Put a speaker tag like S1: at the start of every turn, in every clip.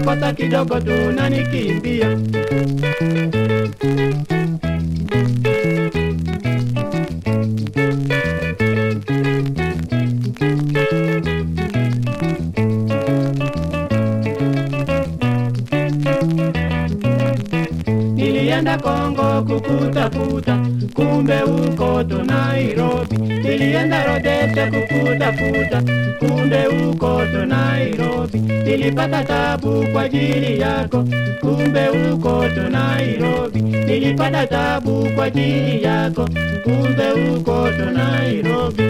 S1: makosa kidogo tu na nikimbia. Nilienda Kongo kukutafuta, kumbe uko tu Nairobi. Nilienda Rodete kukutafuta, kumbe uko tu Nairobi. Nilipata tabu kwa ajili yako, kumbe uko tu Nairobi. Nilipata tabu kwa ajili yako, kumbe uko tu Nairobi.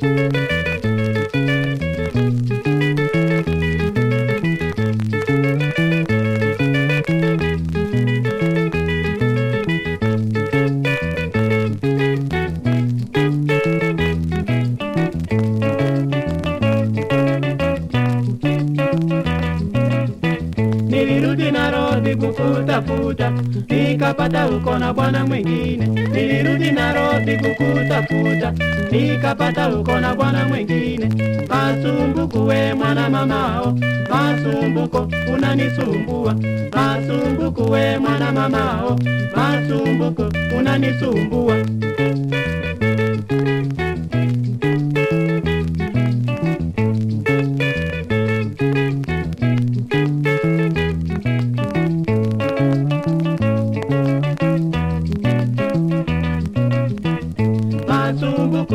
S1: Nilirudi Nairobi kukutafuta, nikapata uko na bwana mwingine. Nilirudi Nairobi kukutafuta, nikapata uko na bwana mwingine. Masumbuku we mwana mamao, masumbuko unanisumbua. Masumbuku we mwana mamao, masumbuko unanisumbua.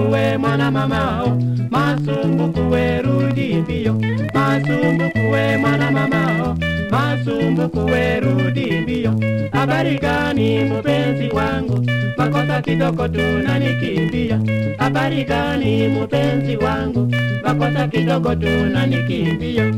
S1: Masumbuku we mwana mamao, masumbuku we rudi mbio. Masumbuku we mwana mamao, masumbuku we rudi mbio. Habari gani mpenzi wangu, makosa kidogo tunanikimbia. Habari gani mpenzi wangu, makosa kidogo tunanikimbia.